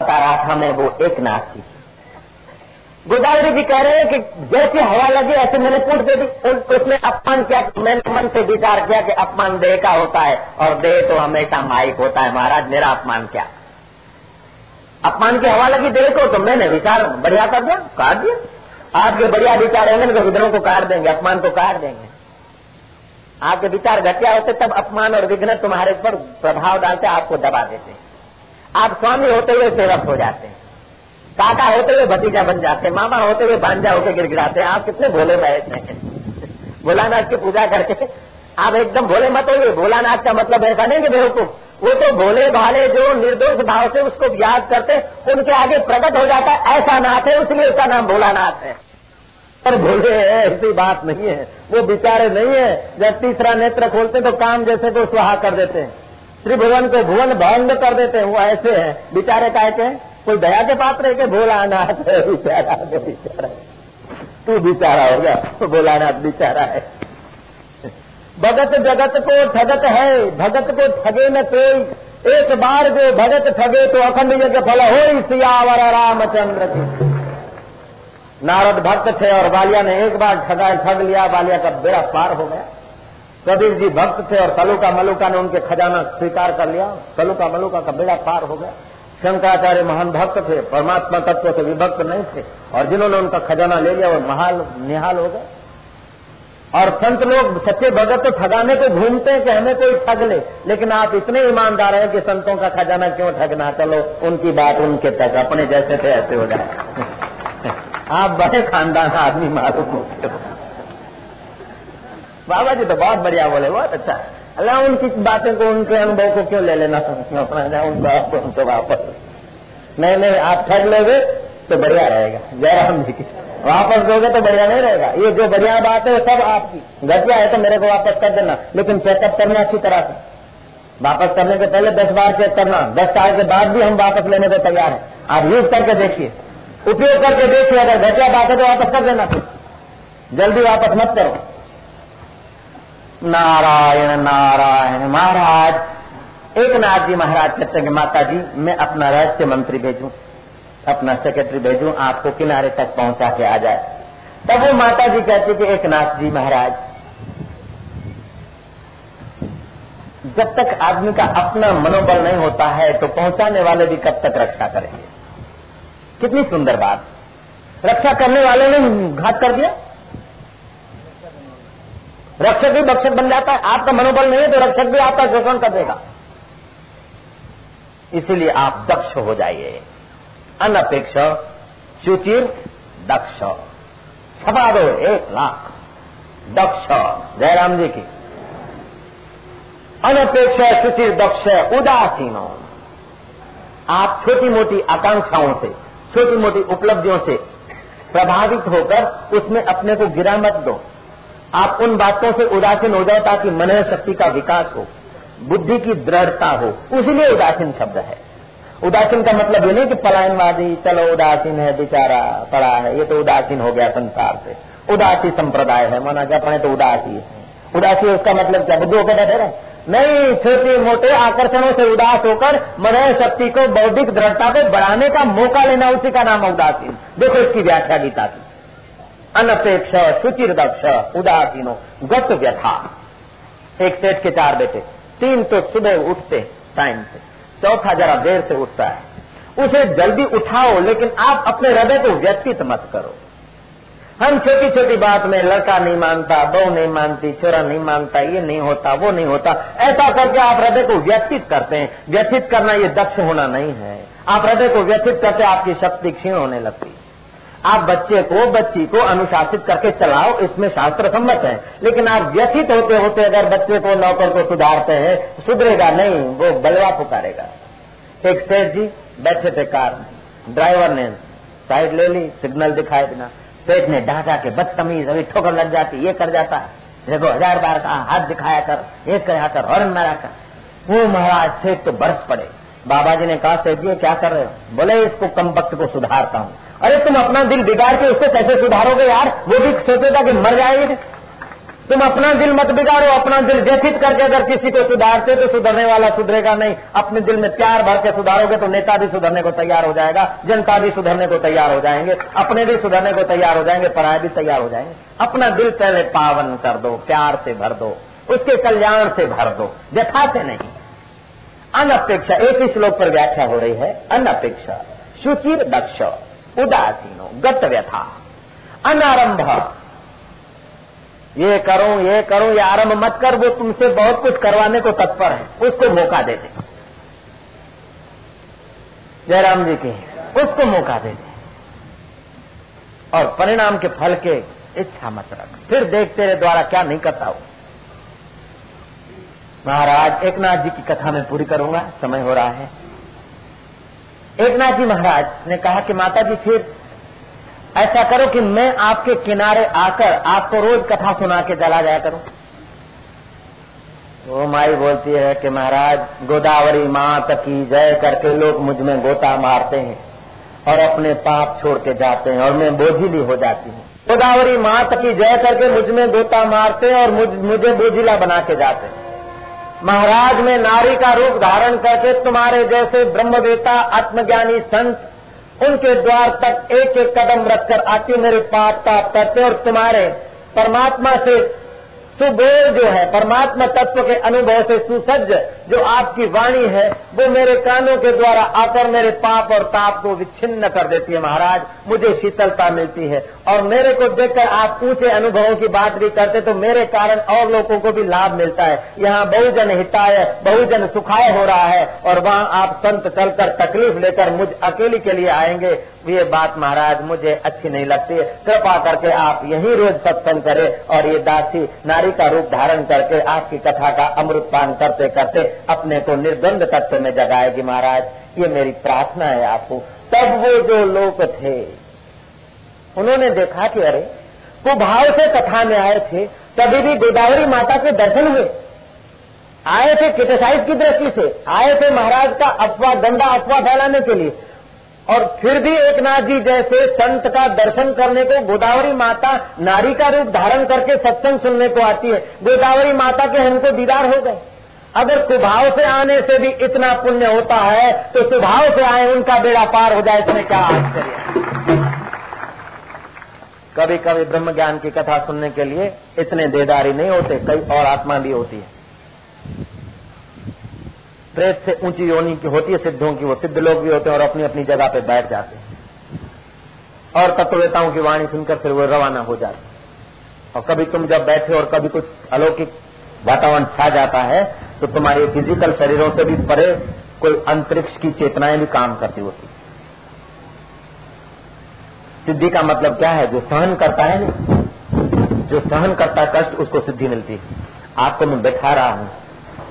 बता रहा था मैं वो एक नाथ थी। गोदावरी जी कह रहे हैं कि जैसे हवा लगी, ऐसे मैंने पूछ दे दी। उसने अपमान किया मैंने मन से विचार किया कि अपमान देह का होता है और देह तो हमेशा माइक होता है। महाराज, मेरा अपमान क्या? अपमान की हवा लगी देह को तो मैंने विचार बढ़िया कर दिया, काट दिया। आपके बढ़िया विचार होंगे तो विघ्नों को काट देंगे, अपमान को काट देंगे। आपके विचार घटिया होते, तब अपमान और विघ्न तुम्हारे ऊपर प्रभाव डालते, आपको दबा देते। आप स्वामी होते हुए सेवक हो जाते हैं। काका होते हुए भतीजा बन जाते हैं, मामा होते हुए भांजा होकर गिड़गिड़ाते हैं। आप कितने भोले बैठे हैं। भोलानाथ की पूजा करके आप एकदम भोले मत होइए। भोलानाथ का मतलब ऐसा नहीं कि बेवकूफ़। वो तो भोले भाले जो निर्दोष भाव से उसको याद करते, उनके आगे प्रकट हो जाता है। ऐसा नाथ है इसलिए उसका नाम भोलानाथ है। पर भोले है ऐसी बात नहीं है। वो बिचारे नहीं है। जब तीसरा नेत्र खोलते तो काम जैसे को सुहा कर देते हैं। त्रिभुवन को भुवन भंग कर देते हैं। वो ऐसे है। बिचारे कहते हैं कोई दया के पात्र है कि है? बिचारा बिचारा तू बिचारा हो गया तो भोलानाथ बिचारा है। भगत जगत को ठगत है, भगत को ठगे न कोई। एक बार जो भगत ठगे तो अखंड यज्ञ फल हो सियावर रामचंद्र की। नारद भक्त थे और बालिया ने एक बार ठगा, ठग लिया, बालिया का बेड़ा पार हो गया। कबीर जी भक्त थे और कलुका मलुका ने उनके खजाना स्वीकार कर लिया। कलुका मलुका का बेड़ा पार हो गया। शंकराचार्य महान भक्त थे, परमात्मा तत्व से विभक्त नहीं थे और जिन्होंने उनका खजाना ले लिया, वो महाल, निहाल हो गए। और संत लोग सच्चे भगत तो ठगाने को घूमते हैं कि हमें कोई ठग ले, लेकिन आप इतने ईमानदार हैं कि संतों का खजाना क्यों ठगना? चलो, उनकी बात उनके तक, अपने जैसे थे ऐसे हो जाए। आप बड़े खानदान आदमी मालूम होते हो। बाबा जी तो बहुत बढ़िया बोले, बहुत अच्छा। अल्लाह उनकी बातें को, उनके अनुभव को क्यों ले लेना अपना उनको उनको वापस। नहीं नहीं, आप ठग लोगे तो बढ़िया रहेगा। जयराम जी की। वापस दोगे तो बढ़िया नहीं रहेगा। ये जो बढ़िया बात है सब आपकी। घटिया है तो मेरे को वापस कर देना, लेकिन चेकअप करना अच्छी तरह से। वापस करने के पहले दस बार चेक करना। दस साल के बाद भी हम वापस लेने को तैयार हैं। आप यूज़ करके देखिए। उपयोग करके देखिए, अगर घटिया बात है तो वापस कर देना। जल्दी वापस मत करो। नारायण नारायण महाराज। एक नाथ जी महाराज कहते हैं कि माता जी मैं अपना रहस्य मंत्री भेजूं, अपना सेक्रेटरी भेजूं, आपको किनारे तक पहुँचा के आ जाए। तब वो माता जी कहती कि एक नाथ जी महाराज, जब तक आदमी का अपना मनोबल नहीं होता है तो पहुँचाने वाले भी कब तक रक्षा करेंगे? कितनी सुंदर बात। रक्षा करने वाले ने घात कर दिया? रक्षक भी भक्षक बन जाता है। आपका मनोबल नहीं है तो रक्षक भी आपका शोषण कर देगा। इसीलिए आप दक्ष हो जाइए। अनपेक्ष सुचिर दक्ष। छपा दो, एक लाख। दक्ष, जयराम जी की। अनपेक्ष सुचिर दक्ष, उदासीनो। आप छोटी मोटी आकांक्षाओं से छोटी मोटी उपलब्धियों से प्रभावित होकर उसमें अपने को गिरा मत दो। आप उन बातों से उदासीन हो जाए ताकि मन शक्ति का विकास हो, बुद्धि की दृढ़ता हो। उसीलिए उदासीन शब्द है। उदासीन का मतलब ये नहीं कि पलायनवादी, चलो उदासीन है, बेचारा पड़ा है, ये तो उदासीन हो गया संसार से। उदासी संप्रदाय है, माना क्या अपने तो उदासी है। उदासी उसका मतलब क्या? बुद्धि होकर बैठे रहे। नहीं, छोटे मोटे आकर्षणों से उदास होकर मन शक्ति को बौद्धिक दृढ़ता को बढ़ाने का मौका लेना, उसी का नाम है उदासीन। देखो इसकी व्याख्या गीता की। अनपेक्ष सुचिर दक्ष उदासीनो गत व्यथा एक सेठ के चार बेटे, तीन तो सुबह उठते टाइम से चौथा जरा देर से उठता है। उसे जल्दी उठाओ, लेकिन आप अपने हृदय को व्यतीत मत करो। हम छोटी छोटी बात में लड़का नहीं मानता, बहू नहीं मानती, छोरा नहीं मानता, ये नहीं होता, वो नहीं होता। ऐसा करके आप हृदय को व्यतीत करते हैं। व्यतीत करना ये दक्ष होना नहीं है। आप हृदय को व्यतीत करते, आपकी शक्ति क्षीण होने लगती आप बच्चे को, बच्ची को अनुशासित करके चलाओ, इसमें शास्त्र सम्मत है। लेकिन आप व्यथित होते होते अगर बच्चे को, नौकर को सुधारते हैं, सुधरेगा नहीं, वो बलवा पुकारेगा। एक सेठ जी बैठे थे कार ड्राइवर ने साइड ले ली, सिग्नल दिखाए बिना। सेठ ने डांटा के बदतमीज, अभी ठोकर लग जाती, ये कर जाता देखो, हज़ार बार कहा हाथ दिखाया कर, एक कहा कर हॉर्न मारा कर। वो महाराज सेठ तो बरस पड़े। बाबा जी ने कहा, सेठ जी क्या कर रहे हो? बोले, इसको कम वक्त को सुधारता हूँ। अरे तुम अपना दिल बिगाड़ के उसको कैसे सुधारोगे यार? वो भी सोचेगा कि मर जाएगी तुम अपना दिल मत बिगाड़ो, अपना दिल व्यथित करके अगर किसी को सुधारते तो सुधरने वाला सुधरेगा नहीं। अपने दिल में प्यार भर के सुधारोगे तो नेता भी सुधरने को तैयार हो जाएगा, जनता भी सुधरने को तैयार हो जाएँगे, अपने भी सुधरने को तैयार हो जाएँगे, पराये भी तैयार हो जाएँगे। अपना दिल पहले पावन कर दो, प्यार से भर दो, उसके कल्याण से भर दो व्यथा से नहीं। अनपेक्षा, एक ही श्लोक पर व्याख्या हो रही है, अनपेक्षा सुचिर दक्ष। उदासीनो गत व्यथा अनारंभ। ये करूँ ये करूँ, ये आरंभ मत कर, वो तुमसे बहुत कुछ करवाने को तत्पर है, उसको मौका दे दे। जयराम जी के, उसको मौका दे दे। और परिणाम के फल के इच्छा मत रख। फिर देख तेरे द्वारा क्या नहीं करता हूँ। महाराज, एकनाथ जी की कथा मैं पूरी करूँगा, समय हो रहा है। एकनाथ जी महाराज ने कहा कि माता जी फिर ऐसा करो कि मैं आपके किनारे आकर आपको रोज कथा सुना के चला जाया करूँ। वो माई बोलती है कि महाराज, गोदावरी मात की जय करके लोग मुझमें गोता मारते हैं और अपने पाप छोड़ के जाते हैं और मैं बोझिली हो जाती हूँ। गोदावरी मात की जय करके मुझमें गोता मारते हैं और मुझे बोझिला बना के जाते हैं। महाराज में नारी का रूप धारण करके तुम्हारे जैसे ब्रह्मवेता, आत्मज्ञानी संत, उनके द्वार तक एक एक कदम रखकर आती मेरे पाप ताप करते और तुम्हारे परमात्मा से सुबोध जो है, परमात्मा तत्व के अनुभव से सुसज्ज जो आपकी वाणी है, वो मेरे कानों के द्वारा आकर मेरे पाप और ताप को विच्छिन्न कर देती है महाराज। मुझे शीतलता मिलती है। और मेरे को देखकर आप ऊँचे अनुभवों की बात भी करते तो मेरे कारण और लोगों को भी लाभ मिलता है। यहाँ बहुजन हिताय, बहुजन सुखाय हो रहा है। और वहाँ आप संत चलकर तकलीफ़ लेकर मुझ अकेली के लिए आएँगे। ये बात महाराज मुझे अच्छी नहीं लगती है। कृपा करके आप यही रोज सत्संग करें और ये दासी नारी का रूप धारण करके आपकी कथा का अमृत पान करते करते अपने को निर्गंध तत्व में जगाएगी महाराज। ये मेरी प्रार्थना है आपको। तब वो जो लोग थे, उन्होंने देखा कि अरे कुभाव से कथा में आए थे। तभी भी गोदावरी माता के दर्शन हुए। आए थे क्रिटिसाइज की दृष्टि से। आए थे महाराज का अफवाह, गंदा अफवाह फैलाने के लिए। और फिर भी एक नाथ जी जैसे संत का दर्शन करने को गोदावरी माता नारी का रूप धारण करके सत्संग सुनने को आती है। गोदावरी माता के हमको दीदार हो गए। अगर स्वभाव से आने से भी इतना पुण्य होता है तो स्वभाव से आए उनका बेड़ा पार हो जाए, इसमें क्या आश्चर्य कभी कभी ब्रह्म ज्ञान की कथा सुनने के लिए इतने देदारी नहीं होते, कई और आत्मा भी होती है। प्रेत से ऊँची योनि की होती है, सिद्धों की, वो सिद्ध लोग भी होते हैं और अपनी अपनी जगह पे बैठ जाते हैं। और तत्ववेताओं की वाणी सुनकर फिर वो रवाना हो जाते और कभी तुम जब बैठे और कभी कुछ अलौकिक वातावरण छा जाता है तो तुम्हारे फ़िज़िकल शरीरों से भी परे कोई अंतरिक्ष की चेतनाएँ भी काम करती होती। सिद्धि का मतलब क्या है? जो सहन करता है जो सहन करता कष्ट, उसको सिद्धि मिलती है। आपको मैं बैठा रहा हूँ।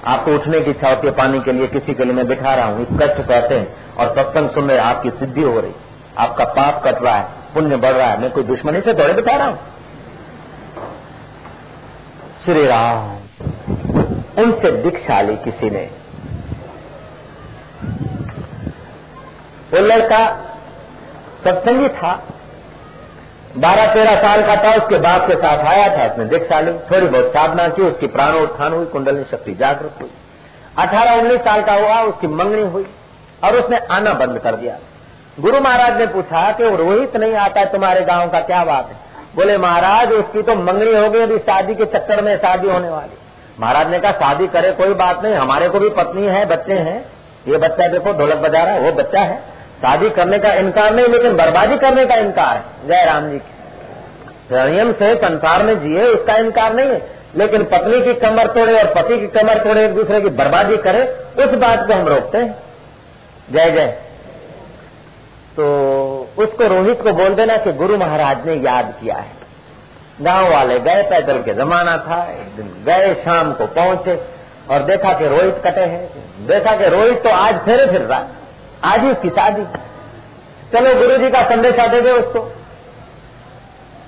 आपको उठने की इच्छा होती है पानी के लिए, किसी के लिए मैं बिठा रहा हूँ। इस कष्ट कहते हैं और सत्संग सुन रहे, आपकी सिद्धि हो रही। आपका पाप कट रहा है, पुण्य बढ़ रहा है। मैं कोई दुश्मनी से दौड़े बिठा रहा हूँ। श्री राम। उनसे दीक्षा ली किसी ने। वो लड़का सत्संगी था। बारह तेरह साल का था, उसके बाप के साथ आया था, उसने दीक्षा ली। थोड़ी बहुत साधना की, उसकी प्राणोत्थान हुई कुंडली शक्ति जागृत हुई। अठारह उन्नीस साल का हुआ, उसकी मंगनी हुई और उसने आना बंद कर दिया। गुरु महाराज ने पूछा कि वो रोहित नहीं आता है तुम्हारे गाँव का, क्या बात है? बोले, महाराज, उसकी तो मंगनी हो गई, अभी शादी के चक्कर में शादी होने वाली महाराज ने कहा, शादी करे, कोई बात नहीं, हमारे को भी पत्नी है, बच्चे हैं। ये बच्चा देखो, ढोलक बजा रहा है, वो बच्चा है। शादी करने का इनकार नहीं, लेकिन बर्बादी करने का इनकार है। जय राम जी संयम से संसार में जिए, उसका इनकार नहीं है। लेकिन पत्नी की कमर तोड़े और पति की कमर तोड़े, एक दूसरे की बर्बादी करे, उस बात को हम रोकते हैं। जय जय। तो उसको रोहित को बोल देना कि गुरु महाराज ने याद किया है। गाँव वाले गए पैदल के जमाना था, एक दिन गए, शाम को पहुँचे और देखा कि रोहित कटे हैं। देखा कि रोहित तो आज फेरे फिर रहा आज ही उसकी शादी। चलो गुरु जी का संदेशा दे दे उसको।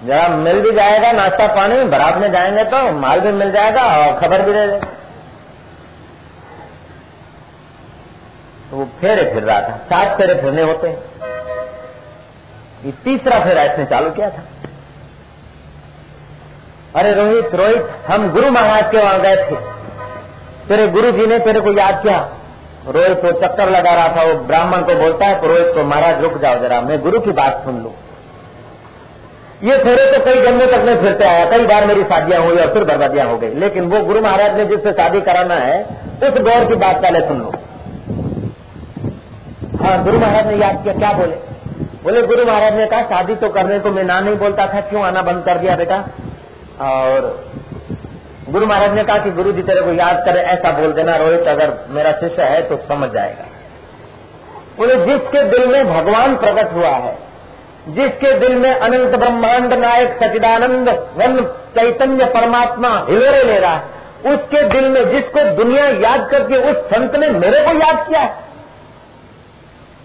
जरा मिल भी जाएगा, नाश्ता पानी, बरात में जाएँगे तो माल भी मिल जाएगा और खबर भी दे देगा तो वो फेरे फिर रहा था। सात फेरे फिरने होते हैं। तीसरा फेरा इसने चालू किया था। अरे रोहित रोहित, हम गुरु महाराज के वहाँ गए थे। तेरे गुरु जी ने तेरे को याद किया? रोहित को चक्कर लगा रहा था, वो ब्राह्मण को बोलता है रोहित तो महाराज, रुक जाओ जरा, मैं गुरु की बात सुन लू। ये थोड़े तो कई जन्मों तक में फिरते आया, कई बार मेरी शादियाँ हुई और फिर बर्बादियाँ हो गई। लेकिन वो गुरु महाराज ने जिससे शादी कराना है, उस गौर की बात पहले सुन लो। हाँ गुरु महाराज ने याद किया, क्या बोले? बोले, गुरु महाराज ने कहा, शादी तो करने को मैं ना नहीं बोलता था, क्यों आना बंद कर दिया बेटा? और गुरु महाराज ने कहा कि गुरु जी तेरे को याद करे, ऐसा बोल देना, रोहित, अगर मेरा शिष्य है तो समझ जाएगा। बोले जिसके दिल में भगवान प्रकट हुआ है, जिसके दिल में अनंत ब्रह्मांड नायक सचिदानंद वन चैतन्य परमात्मा हिलोरे ले रहा है, उसके दिल में जिसको दुनिया याद करके उस संत ने मेरे को याद किया है।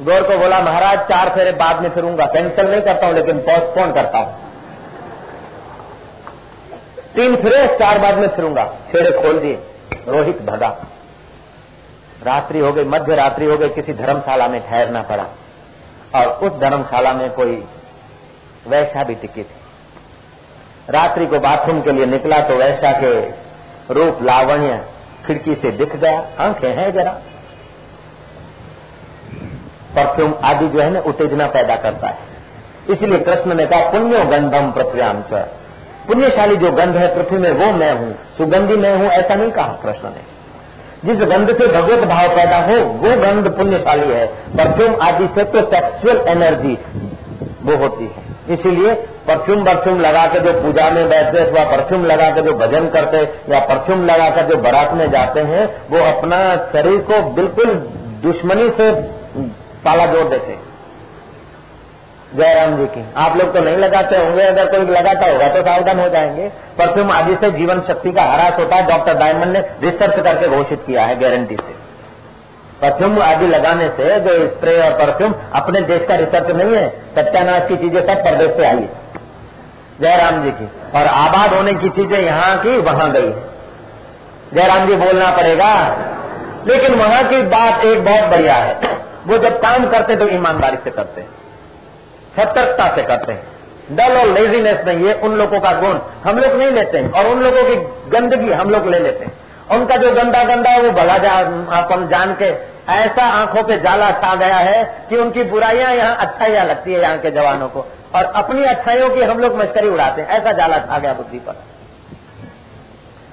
गौर को बोला, महाराज, चार फेरे बाद में फिरूँगा, कैंसिल नहीं करता हूँ, लेकिन पोस्टपोन करता हूँ। तीन फिरे चार बाद में फिरूँगा। फेरे खोल दिए। रोहित भगा। रात्रि हो गई मध्य रात्रि हो गई, किसी धर्मशाला में ठहरना पड़ा। और उस धर्मशाला में कोई वैसा भी टिकी थी। रात्रि को बाथरूम के लिए निकला तो वैसा के रूप लावण्य खिड़की से दिख गया। आँखें हैं जरा। परफ्यूम आदि जो है ना, उत्तेजना पैदा करता है। इसलिए कृष्ण ने कहा पुण्यो गंधम पृथ्व्याम च। पुण्यशाली जो गंध है पृथ्वी में, वो मैं हूँ। सुगंधी मैं हूँ, ऐसा नहीं कहा कृष्ण ने। जिस गंध से भगवत भाव पैदा हो, वो गंध पुण्यशाली है। परफ्यूम आदि से तो सेक्सुअल एनर्जी वो होती है। इसीलिए परफ्यूम परफ्यूम लगा के जो पूजा में बैठते अथवा परफ्यूम लगा के जो भजन करते या परफ्यूम लगा कर जो बारात में जाते हैं, वो अपना शरीर को बिल्कुल दुश्मनी से ताला जोड़ देते जयराम जी की। आप लोग तो नहीं लगाते होंगे, अगर कोई लगाता होगा तो सावधान हो जाएँगे। परफ्यूम आदि से जीवन शक्ति का हरास होता है, डॉक्टर डायमंड ने रिसर्च करके घोषित किया है गारंटी से। परफ्यूम आदि लगाने से जो स्प्रे और परफ्यूम अपने देश का रिसर्च नहीं है, सत्यानाश की चीज़ें सब प्रदेश से आई। जयराम जी की। और आबाद होने की चीज़ें यहाँ की वहाँ गई है। जयराम जी बोलना पड़ेगा। लेकिन वहाँ की बात एक बहुत बढ़िया है। वो जब काम करते तो ईमानदारी से करते हैं। सतर्कता से करते हैं। डल और लेजीनेस नहीं है उन लोगों का गुण हम लोग नहीं लेते हैं। और उन लोगों की गंदगी हम लोग ले लेते हैं। उनका जो गंदा गंदा है, वो भला जा अपन जान के ऐसा आँखों पे जाला छा गया है कि उनकी बुराइयाँ यहाँ अच्छाइयाँ लगती है यहाँ के जवानों को। और अपनी अच्छाइयों की हम लोग मस्करी उड़ाते हैं। ऐसा जाला छा गया बुद्धि पर।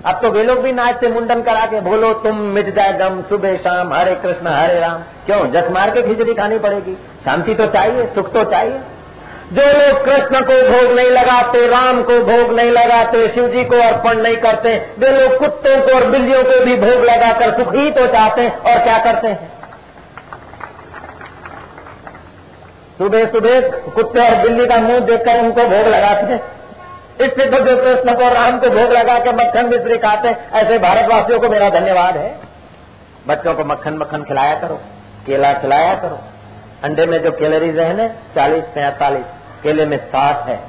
अब तो वे लोग भी नाचते मुंडन करा के बोलो, तुम मिट जाए गम, सुबह शाम, हरे कृष्ण, हरे राम। क्यों? जस मार के खिचड़ी खानी पड़ेगी। शांति तो चाहिए, सुख तो चाहिए। जो लोग कृष्ण को भोग नहीं लगाते, राम को भोग नहीं लगाते शिव जी को अर्पण नहीं करते, वे लोग कुत्तों को और बिल्लियों को भी भोग लगाकर सुख तो चाहते हैं, और क्या करते हैं? सुबह सुबह कुत्ते और बिल्ली का मुँह देखकर उनको भोग लगाते हैं। इससे तो जो कृष्ण को राम को भोग लगा के मक्खन मिश्री खाते ऐसे भारतवासियों को मेरा धन्यवाद है। बच्चों को मक्खन मक्खन खिलाया करो, केला खिलाया करो। अंडे में जो कैलोरीज है ना, चालीस पैंतालीस। केले में साठ है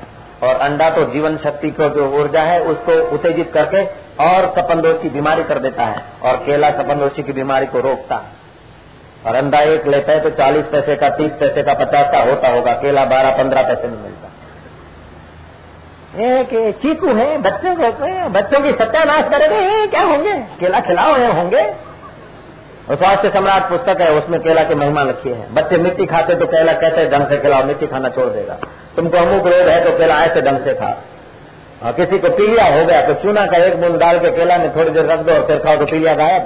और अंडा तो जीवन शक्ति को जो ऊर्जा है, उसको उत्तेजित करके और कपनदोष की बीमारी कर देता है और केला कपनदोषी की बीमारी को रोकता है। और अंडा एक लेता है तो चालीस पैसे का, तीस पैसे का, पचास का होता होगा, केला बारह, पंद्रह पैसे में मिलता कि चीकू है, बच्चे बच्चों की सत्यानाश करेंगे क्या होंगे? केला खिलाओ होंगे? और स्वास्थ्य सम्राट पुस्तक है, उसमें केला की महिमा लिखी है। बच्चे मिट्टी खाते तो केला कैसे ढंग से खिलाओ, मिट्टी खाना छोड़ देगा। तुमको अमुक रोग है तो केला ऐसे ढंग से खा। और किसी को पीलिया हो गया तो चूना का एक बूंद डाल के केला में थोड़ी देर रख दो और फिर खाओ तो पीलिया गायब।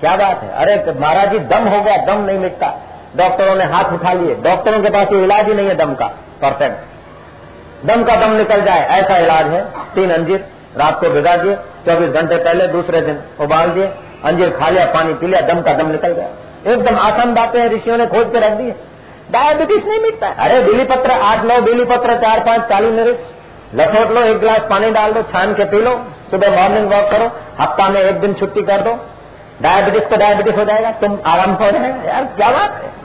क्या बात है? अरे महाराज जी, दम हो गया, दम नहीं मिटता। डॉक्टरों ने हाथ उठा लिए। डॉक्टरों के पास इलाज ही नहीं है दम का। परफेक्ट दम का दम निकल जाए, ऐसा इलाज है। तीन अंजीर, रात को भिगा दिए, चौबीस घंटे पहले, दूसरे दिन उबाल दिए। अंजीर खा लिया, पानी पी लिया, दम का दम निकल गया। एकदम आसान बातें हैं, ऋषियों ने खोज के रख दी। डायबिटीज़ नहीं मिटता। अरे बिली पत्र आठ नौ बिली पत्र चार पाँच, चालीस मिनट। लसोट लो, एक गिलास पानी डाल दो, छान के पी लो। सुबह मॉर्निंग वॉक करो, हफ़्ता में एक दिन छुट्टी कर दो। डायबिटीज़ को डायबिटीज़ हो जाएगा, तुम आराम हो जाएगा। यार, क्या बात है?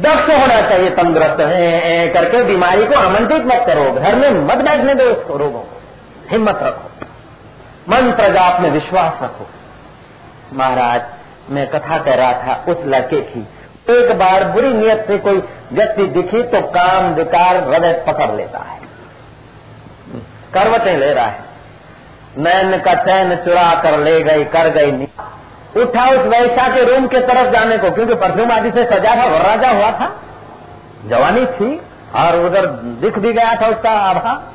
दक्ष होना चाहिए, तंदुरुस्त है करके बीमारी को आमंत्रित मत करो। घर में मत बैठने दो उसको रोगों को। हिम्मत रखो। मंत्र जाप में विश्वास रखो। महाराज, मैं कथा कर रहा था, उस लड़के की। एक बार बुरी नियत से कोई व्यक्ति दिखी तो काम, विकार हृदय पकड़ लेता है। करवटें ले रहा है। नैन का चैन चुरा कर ले गई, कर गई नहीं उठा उस वैशा के रूम के तरफ़ जाने को, क्योंकि परफ्यूम आदि से सजा था वरराजा हुआ था। जवानी थी, और उधर दिख भी गया था उसका आभा।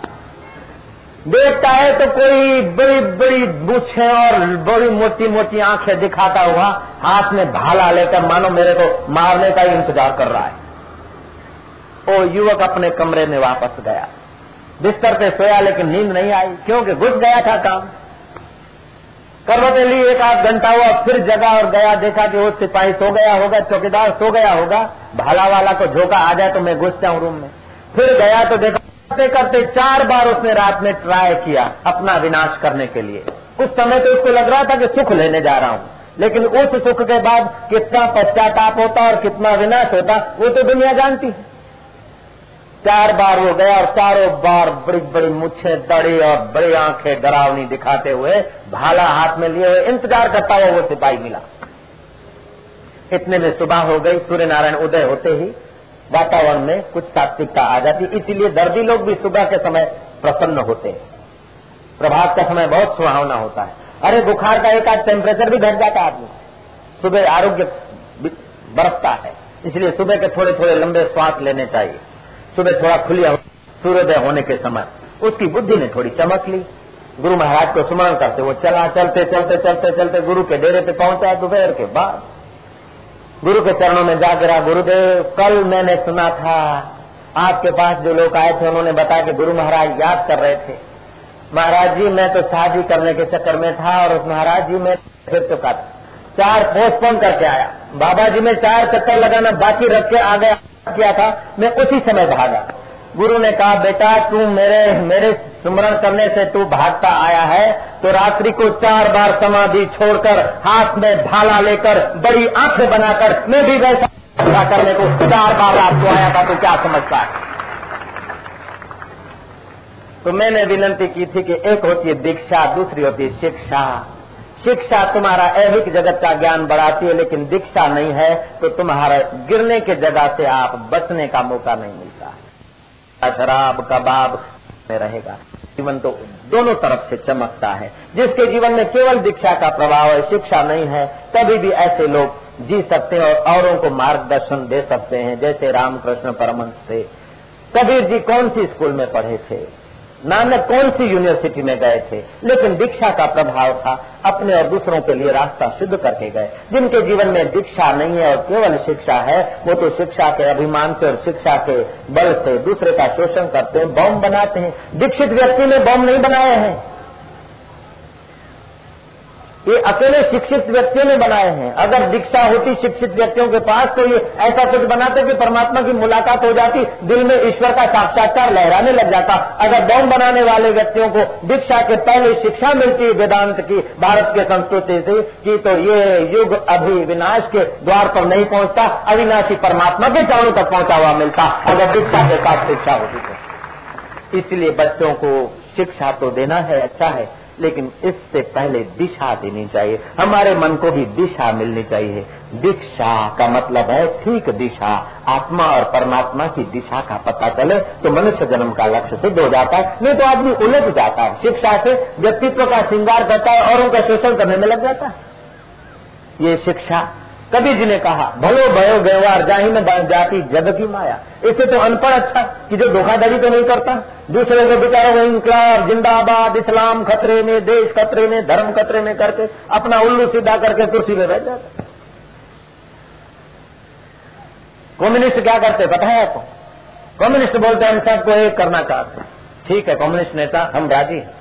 देखता है तो कोई बड़ी बड़ी बूछे और बड़ी मोटी मोटी आँखें दिखाता हुआ हाथ में भाला लेकर मानो मेरे को मारने का ही इंतज़ार कर रहा है। वो युवक अपने कमरे में वापस गया। बिस्तर पे सोया लेकिन नींद नहीं आई, क्योंकि घुस गया था काम। करवटे ली एक आध घंटा हुआ, फिर जगा और गया, देखा कि वो सिपाही सो गया होगा, चौकीदार सो गया होगा, भाला वाला को झोंका, आ जाए तो मैं घुस जाऊँ रूम में। फिर गया तो देखा करते करते चार बार उसने रात में ट्राई किया अपना विनाश करने के लिए। उस समय तो उसको लग रहा था कि सुख लेने जा रहा हूँ। लेकिन उस सुख के बाद कितना पश्चाताप होता और कितना विनाश होता, वो तो दुनिया जानती है। चार बार वो गया और चारों बार बड़ी बड़ी मुच्छे, दड़ी और बड़ी आँखें डरावनी दिखाते हुए भाला हाथ में लिए हुए इंतज़ार करता हुआ वो सिपाही मिला। इतने में सुबह हो गई सूर्य नारायण उदय होते ही वातावरण में कुछ सात्विकता आ जाती है। इसीलिए दर्दी लोग भी सुबह के समय प्रसन्न होते हैं। प्रभात का समय बहुत सुहावना होता है। अरे, बुखार का एक आध टेम्परेचर भी घट जाता है आदमी। सुबह आरोग्य बरसता है। इसलिए सुबह के थोड़े थोड़े लंबे श्वास लेने चाहिए। सुबह थोड़ा खुलिया सूर्योदय होने के समय उसकी बुद्धि ने थोड़ी चमक ली। गुरु महाराज को स्मरण करते वो चला, चलते चलते चलते चलते गुरु के डेरे पे पहुँचा। दोपहर के बाद गुरु के चरणों में जा गिरा गुरुदेव, कल मैंने सुना था, आपके पास जो लोग आए थे, उन्होंने बताया कि गुरु महाराज याद कर रहे थे। महाराज जी, मैं तो शादी करने के चक्कर में था और उस महाराज जी में फिर चुका था। चार पोस्टपोन करके आया। बाबा जी में चार चक्कर लगाना बाकी रख के आ गया किया था। मैं उसी समय भागा। गुरु ने कहा, बेटा, तू मेरे मेरे सुमरण करने से तू भागता आया है तो रात्रि को चार बार समाधि छोड़कर हाथ में भाला लेकर बड़ी आँखें बनाकर मैं भी वैसा करने को चार बार रात को आया था तो क्या समझता है? तो मैंने विनंती की थी कि एक होती है दीक्षा, दूसरी होती है शिक्षा। शिक्षा तुम्हारा ऐविक जगत का ज्ञान बढ़ाती है, लेकिन दीक्षा नहीं है तो तुम्हारा गिरने के जगह से आप बचने का मौका नहीं मिलता। शराब, कबाब में रहेगा। जीवन तो दोनों तरफ़ से चमकता है। जिसके जीवन में केवल दीक्षा का प्रभाव है शिक्षा नहीं है, तभी भी ऐसे लोग जी सकते हैं और औरों को मार्गदर्शन दे सकते हैं, जैसे रामकृष्ण परमंश थे। कबीर जी कौन सी स्कूल में पढ़े थे? नानक कौन सी यूनिवर्सिटी में गए थे? लेकिन दीक्षा का प्रभाव था। अपने और दूसरों के लिए रास्ता सिद्ध करके गए। जिनके जीवन में दीक्षा नहीं है और केवल शिक्षा है, वो तो शिक्षा के अभिमान से और शिक्षा के बल से दूसरे का शोषण करते हैं बॉम्ब बनाते हैं। दीक्षित व्यक्ति ने बॉम्ब नहीं बनाए हैं। ये अकेले शिक्षित व्यक्तियों ने बनाए हैं। अगर दीक्षा होती शिक्षित व्यक्तियों के पास तो ये ऐसा कुछ बनाते कि परमात्मा की मुलाकात हो जाती, दिल में ईश्वर का साक्षात्कार लहराने लग जाता। अगर बम बनाने वाले व्यक्तियों को दीक्षा के पहले शिक्षा मिलती वेदांत की, भारत के संस्कृति से, कि तो ये युग अभी विनाश के द्वार पर नहीं पहुँचता, अविनाशी परमात्मा के चरणों तक पहुँचा हुआ मिलता, अगर दीक्षा के साथ शिक्षा होती तो। इसलिए बच्चों को शिक्षा तो देना है अच्छा है लेकिन इससे पहले दिशा देनी चाहिए। हमारे मन को भी दिशा मिलनी चाहिए। दीक्षा का मतलब है ठीक दिशा। आत्मा और परमात्मा की दिशा का पता चले तो मनुष्य जन्म का लक्ष्य सिद्ध हो जाता है। नहीं तो आदमी उलझ जाता है। शिक्षा से व्यक्तित्व का श्रृंगार करता है और उनका शोषण करने में लग जाता है। ये शिक्षा कबीर जी ने कहा, भलो भयो व्यवहार, जाही में जाती जग की माया। इससे तो अनपढ़ अच्छा कि जो धोखाधड़ी तो नहीं करता। दूसरे को बेचारा वो इंकलाब जिंदाबाद, इस्लाम खतरे में, देश खतरे में, धर्म खतरे में करके अपना उल्लू सीधा करके कुर्सी में बैठ जाता। कम्युनिस्ट क्या करते, पता है आपको? कम्युनिस्ट बोलते हैं, हम सबको एक करना चाहते ठीक है, कम्युनिस्ट नेता, हम राज़ी हैं।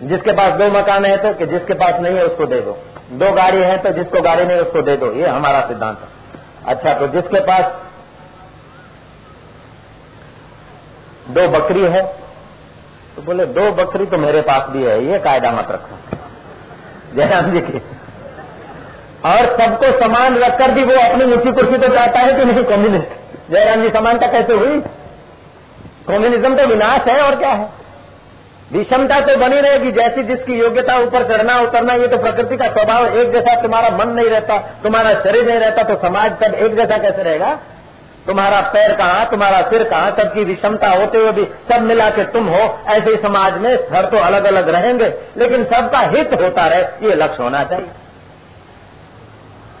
जिसके पास दो मकान है तो कि जिसके पास नहीं है उसको दे दो। दो गाड़ी है तो जिसको गाड़ी नहीं उसको दे दो। ये हमारा सिद्धांत है। अच्छा तो जिसके पास दो बकरी है तो बोले, दो बकरी तो मेरे पास भी है, ये कायदा मत रखो। जयराम जी की। और सबको समान रखकर भी वो अपनी ऊँची कुर्सी तो चाहता है कि नहीं कम्युनिस्ट जयराम जी, समानता कैसे हुई? कम्युनिज्म तो विनाश है और क्या है? विषमता तो बनी रहेगी, जैसी जिसकी योग्यता ऊपर चढ़ना, उतरना, ये तो प्रकृति का स्वभाव एक जैसा तुम्हारा मन नहीं रहता, तुम्हारा शरीर नहीं रहता तो समाज तब एक जैसा कैसे रहेगा? तुम्हारा पैर कहाँ, तुम्हारा सिर कहाँ, सबकी विषमता होते हुए भी सब मिला के तुम हो, ऐसे समाज में घर तो अलग अलग रहेंगे, लेकिन सबका हित होता रहे, ये लक्ष्य होना चाहिए।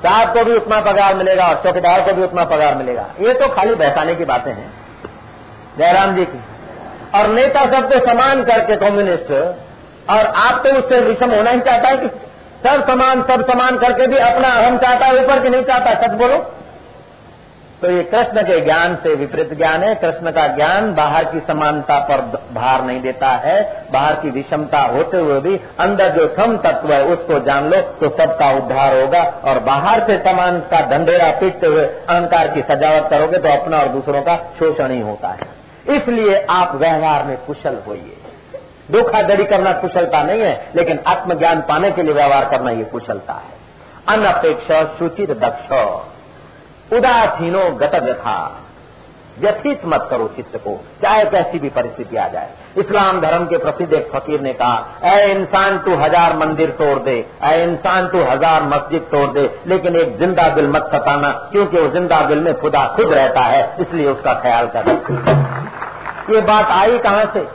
साहब को भी उतना पगार मिलेगा और चौकीदार को भी उतना पगार मिलेगा। ये तो खाली बहसाने की बातें हैं। जयराम जी की। और नेता सबको समान करके कम्युनिस्ट और आप तो उससे विषम होना ही चाहता है कि सब समान सब समान करके भी अपना अहम चाहता है, ऊपर की नहीं चाहता, सच बोलो। तो ये कृष्ण के ज्ञान से विपरीत ज्ञान है। कृष्ण का ज्ञान बाहर की समानता पर भार नहीं देता है। बाहर की विषमता होते हुए भी अंदर जो सम तत्व है उसको जान लो तो सबका उद्धार होगा। और बाहर से समान का धंधेरा पीटते हुए अहंकार की सजावट करोगे तो अपना और दूसरों का शोषण ही होता है। इसलिए आप व्यवहार में कुशल होइए। धोखाधड़ी करना कुशलता नहीं है, लेकिन आत्मज्ञान पाने के लिए व्यवहार करना ये कुशलता है। अनपेक्ष सूचित दक्ष, उदासीनो गतव्यथा, व्यथित मत करो चित्त को, चाहे कैसी भी परिस्थिति आ जाए। इस्लाम धर्म के प्रसिद्ध एक फकीर ने कहा, ऐ इंसान, तू हज़ार मंदिर तोड़ दे, ऐ इंसान, तू हज़ार मस्जिद तोड़ दे, लेकिन एक ज़िंदा दिल मत सताना, क्योंकि वो ज़िंदा दिल में खुदा खुद रहता है, इसलिए उसका ख्याल कर ये बात आई कहाँ से?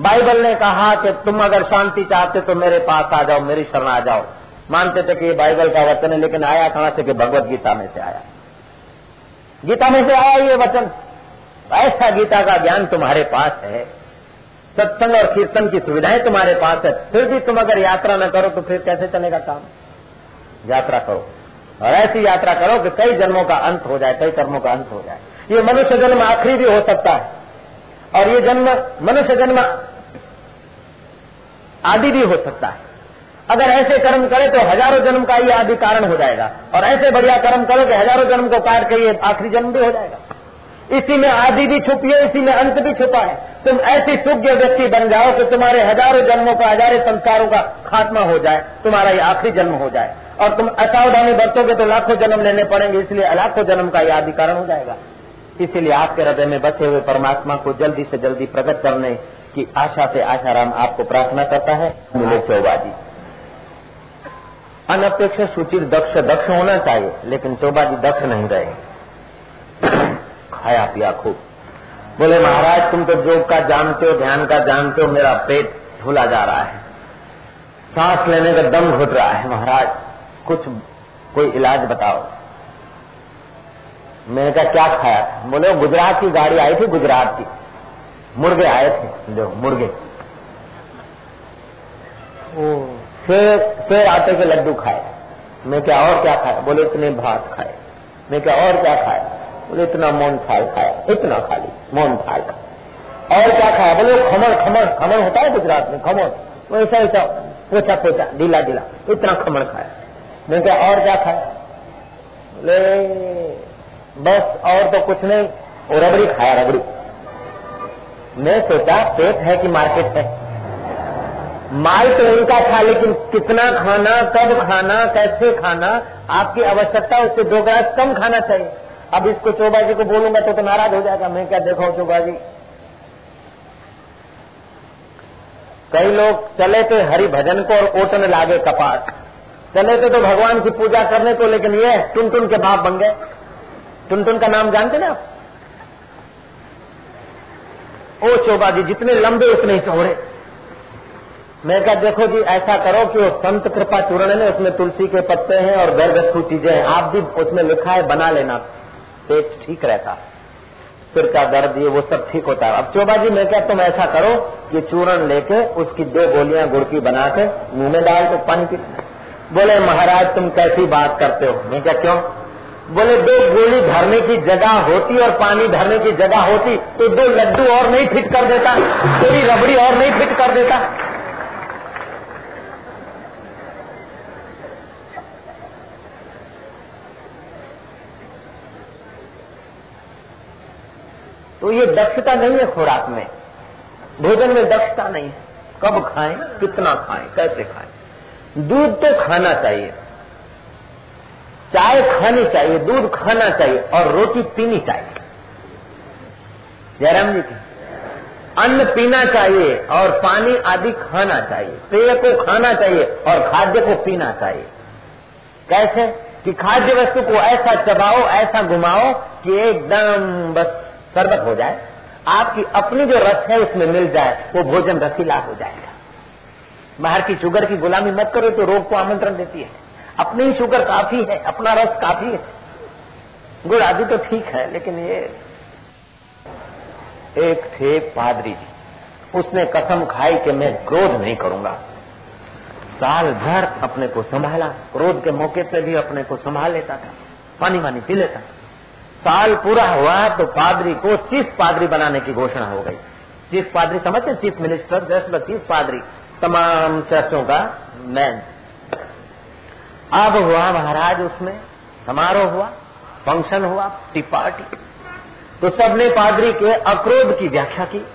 बाइबल ने कहा कि तुम अगर शांति चाहते तो मेरे पास आ जाओ, मेरी शरण आ जाओ। मानते थे कि ये बाइबल का वचन है, लेकिन आया कहाँ से कि भगवत गीता में से आया? गीता में से आया ये वचन। ऐसा गीता का ज्ञान तुम्हारे पास है। सत्संग और कीर्तन की सुविधाएँ तुम्हारे पास है। फिर भी तुम अगर यात्रा न करो तो फिर कैसे चलेगा काम? यात्रा करो। और ऐसी यात्रा करो कि कई जन्मों का अंत हो जाए, कई कर्मों का अंत हो जाए। ये मनुष्य जन्म आखिरी भी हो सकता है। और ये जन्म, मनुष्य जन्म आदि भी हो सकता है। अगर ऐसे कर्म करे तो हज़ारों जन्म का ये आदि कारण हो जाएगा। और ऐसे बढ़िया कर्म करो कि हज़ारों जन्म को काट के ये आखिरी जन्म भी हो जाएगा। इसी में आदि भी छुपी है, इसी में अंत भी छुपा है। तुम ऐसी सुज्ञ व्यक्ति बन जाओ कि तुम्हारे हज़ारों जन्मों का, हज़ारों संस्कारों का खात्मा हो जाए, तुम्हारा ये आखिरी जन्म हो जाए। और तुम असावधानी बरतोगे तो लाखों जन्म लेने पड़ेंगे, इसलिए लाखों जन्म का यह आदि कारण हो जाएगा। इसीलिए आपके हृदय में बचे हुए परमात्मा को जल्दी से जल्दी प्रकट करने की आशा से आशाराम आपको प्रार्थना करता है। मिले चौबाजी। अनपेक्ष सुचिर दक्ष दक्ष होना चाहिए, लेकिन चौबाजी दक्ष नहीं रहे खाया पिया खूब बोले महाराज तुम तो योग का जानते हो ध्यान का जानते हो मेरा पेट फूला जा रहा है। सांस लेने का दम घुट रहा है। महाराज कुछ कोई इलाज बताओ। मैंने कहा क्या खाया? था बोले गुजरात की गाड़ी आई थी गुजरात की। मुर्गे आए थे। जो मुर्गे। फिर फिर आटे के लड्डू खाए। मैं क्या और क्या खाया? बोले इतने भात खाए। मैं क्या और क्या खाया? बोले, इतना मौन थाल खाया, इतना खाली मोन थाल खाया। और क्या खाया? बोले खमण खमण खमण होता है गुजरात में, खमण। वैसा ऐसा पोछा पोछा ढीला ढीला, इतना खमण खाया। मैं क्या और क्या खाया? बोले, बस, और तो कुछ नहीं और रबड़ी खाया, रबड़ी। मैं सोचा, पेट है कि मार्केट है? माल तो उनका था, लेकिन कितना खाना, कब खाना, कैसे खाना, आपकी आवश्यकता, उससे दो ग्लास कम खाना चाहिए। अब इसको चोबा जी को बोलूँगा तो, तो नाराज़ हो जाएगा। मैं क्या देखो चोबा जी कई लोग चले थे हरि भजन को और ओटन लागे कपाट। चले थे तो भगवान की पूजा करने को लेकिन ये टुन टुन के बाप बन गए। टुन टुन का नाम जानते ना ओ चोबा जी जितने लंबे उतने ही चौड़े। मैं क्या देखो जी ऐसा करो कि वो संत कृपा चूर्ण है उसमें तुलसी के पत्ते हैं और गर्भस्थु चीज़ें हैं आप भी उसमें लिखा है बना लेना। पेट ठीक रहता। सिर का दर्द, ये वो सब ठीक होता है। अब चोबा जी, मैं क्या, तुम ऐसा करो कि चूरण लेके उसकी दो गोलियाँ गुड़ की बना के मुँह में डाल के पानी पी बोले, महाराज, तुम कैसी बात करते हो? मैं क्या, क्यों? बोले, दो गोली भरने की जगह होती और पानी भरने की जगह होती तो दो लड्डू और नहीं फिट कर देता थोड़ी रबड़ी और नहीं फिट कर देता। तो ये दक्षता नहीं है खुराक में। भोजन में दक्षता नहीं है। कब खाएँ, कितना खाएँ, कैसे खाएँ? दूध तो खाना चाहिए। चाय खानी चाहिए, दूध खाना चाहिए और रोटी पीनी चाहिए। जयराम जी की, अन्न पीना चाहिए और पानी आदि खाना चाहिए। पेय को खाना चाहिए और खाद्य को पीना चाहिए। कैसे? कि खाद्य वस्तु को ऐसा चबाओ, ऐसा घुमाओ कि एकदम बस शरबत हो जाए, आपकी अपनी जो रस है उसमें मिल जाए, वो भोजन रसीला हो जाएगा। बाहर की शुगर की गुलामी मत करो तो रोग को आमंत्रण देती है। अपनी ही शुगर काफ़ी है, अपना रस काफ़ी है। गुड़ आदि तो ठीक है, लेकिन ये एक थे पादरी जी। उसने कसम खाई कि मैं क्रोध नहीं करूँगा। साल भर अपने को संभाला, क्रोध के मौके पे भी अपने को संभाल लेता था पानी वानी पी लेता साल पूरा हुआ तो पादरी को चीफ पादरी बनाने की घोषणा हो गई। चीफ पादरी समझते चीफ मिनिस्टर जस्ट चीफ पादरी, तमाम चर्चों का मैन। अब हुआ महाराज उसमें, समारोह हुआ, फ़ंक्शन हुआ, टी पार्टी। तो सबने पादरी के अक्रोध की व्याख्या की।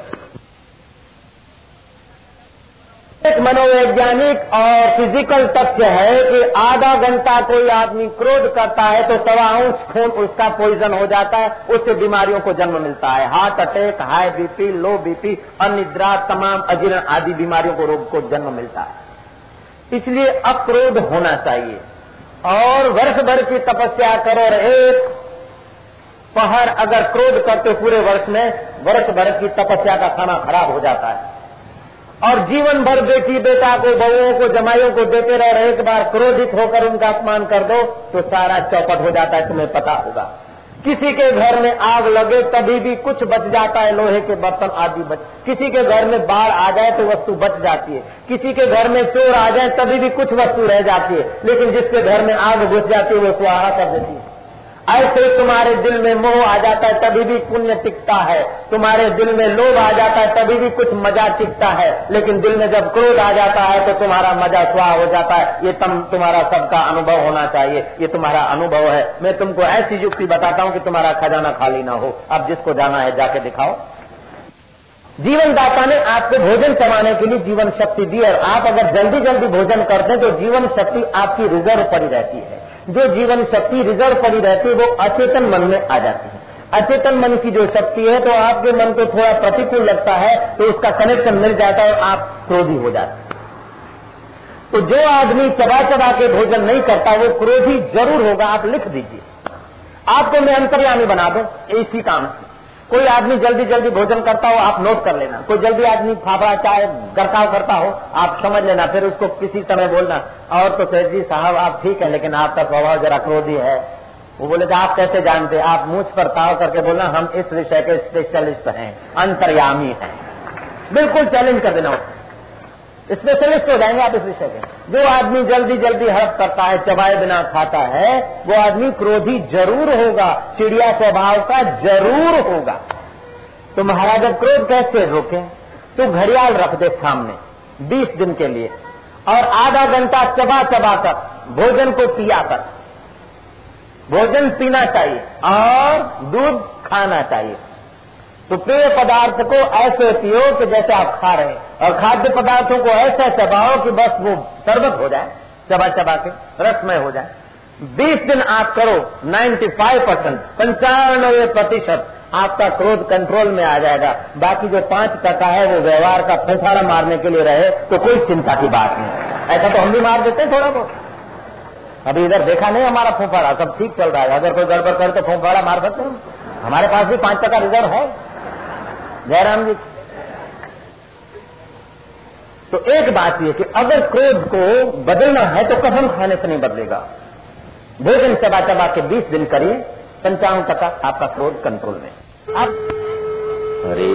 एक मनोवैज्ञानिक और फ़िज़िकल तथ्य है कि आधा घंटा कोई आदमी क्रोध करता है तो सवा अंश खून, उसका पॉइजन हो जाता है, उससे बीमारियों को जन्म मिलता है। Heart attack high BP low BP अनिद्रा, तमाम अजीर्ण आदि बीमारियों को रोग को जन्म मिलता है। इसलिए अक्रोध होना चाहिए। और वर्ष भर की तपस्या करो और एक पहर अगर क्रोध करते पूरे वर्ष में, वर्ष भर की तपस्या का खाना खराब हो जाता है। और जीवन भर बेटी बेटा को, बहुओं को, जमाइयों को देते रहे एक बार क्रोधित होकर उनका अपमान कर दो तो सारा चौपट हो जाता है, तुम्हें पता होगा। किसी के घर में आग लगे, तभी भी कुछ बच जाता है, लोहे के बर्तन आदि बच किसी के घर में बाढ़ आ जाए तो वस्तु बच जाती है। किसी के घर में चोर आ जाए, तभी भी कुछ वस्तु रह जाती है। लेकिन जिसके घर में आग घुस जाती है, वो स्वाहा कर देती है। ऐसे तुम्हारे दिल में मोह आ जाता है, तभी भी पुण्य टिकता है। तुम्हारे दिल में लोभ आ जाता है, तभी भी कुछ मज़ा टिकता है। लेकिन दिल में जब क्रोध आ जाता है तो तुम्हारा मज़ा स्वाह हो जाता है। ये तम, तुम्हारा सबका अनुभव होना चाहिए। ये तुम्हारा अनुभव है। मैं तुमको ऐसी युक्ति बताता हूँ कि तुम्हारा खजाना खाली ना हो। अब जिसको जाना है, जाके दिखाओ। जीवन दाता ने आपको भोजन कमाने के लिए जीवन शक्ति दी, और आप अगर जल्दी जल्दी भोजन करते हैं तो जीवन शक्ति आपकी रिज़र्व पड़ी रहती है। जो जीवन शक्ति रिज़र्व पड़ी रहती है, वो अचेतन मन में आ जाती है। अचेतन मन की जो शक्ति है तो आपके मन को थोड़ा प्रतिकूल लगता है तो उसका कनेक्शन मिल जाता है आप क्रोधी हो जाते हैं। तो जो आदमी चबा चबा के भोजन नहीं करता, वो क्रोधी ज़रूर होगा, आप लिख दीजिए। आपको मैं अंतर्यामी बना दो इसी काम से। कोई आदमी जल्दी जल्दी भोजन करता हो, आप नोट कर लेना। कोई जल्दी आदमी फाफड़ा चाय गरकाव करता हो, आप समझ लेना, फिर उसको किसी समय बोलना, और तो सेठ जी साहब, आप ठीक है, लेकिन आपका स्वभाव जरा क्रोधी है। वो बोले तो आप कैसे जानते आप मुझ पर ताव करके बोलना, हम इस विषय के स्पेशलिस्ट हैं, अंतर्यामी हैं। बिल्कुल चैलेंज कर देना स्पेशलिस्ट हो जाएँगे, आप इस विषय के। जो आदमी जल्दी जल्दी हड़प करता है, चबाए बिना खाता है, वो आदमी क्रोधी ज़रूर होगा, चिड़िया स्वभाव का ज़रूर होगा। तो महाराज, अब क्रोध कैसे रोके? तो घड़ियाल रख दे सामने, बीस दिन के लिए, और आधा घंटा चबा चबा कर, भोजन को पिया कर। भोजन पीना चाहिए, और दूध खाना चाहिए। तो पेय पदार्थ को ऐसे पियो कि जैसे आप खा रहे हैं। और खाद्य पदार्थों को ऐसे चबाओ कि बस वो शरबत हो जाए चबा चबा के रसमय हो जाए। बीस दिन आप करो 95 परसेंट पंचानवे प्रतिशत आपका क्रोध कंट्रोल में आ जाएगा। बाकी जो पाँच टका है, वो व्यवहार का फंसाड़ा मारने के लिए रहे तो कोई चिंता की बात नहीं। ऐसा तो हम भी मार देते हैं थोड़ा बहुत। अभी इधर देखा नहीं हमारा फूफाड़ा सब ठीक चल रहा है। अगर कोई गड़बड़ करे तो फूफाड़ा मार सकते हैं। हमारे पास भी पाँच टका रिज़र्व है। जयराम जी। तो एक बात यह कि अगर क्रोध को बदलना है तो कसम खाने से नहीं बदलेगा। भोजन चबा चबा के बीस दिन करिए पंचावन टका आपका क्रोध कंट्रोल में। अब हरे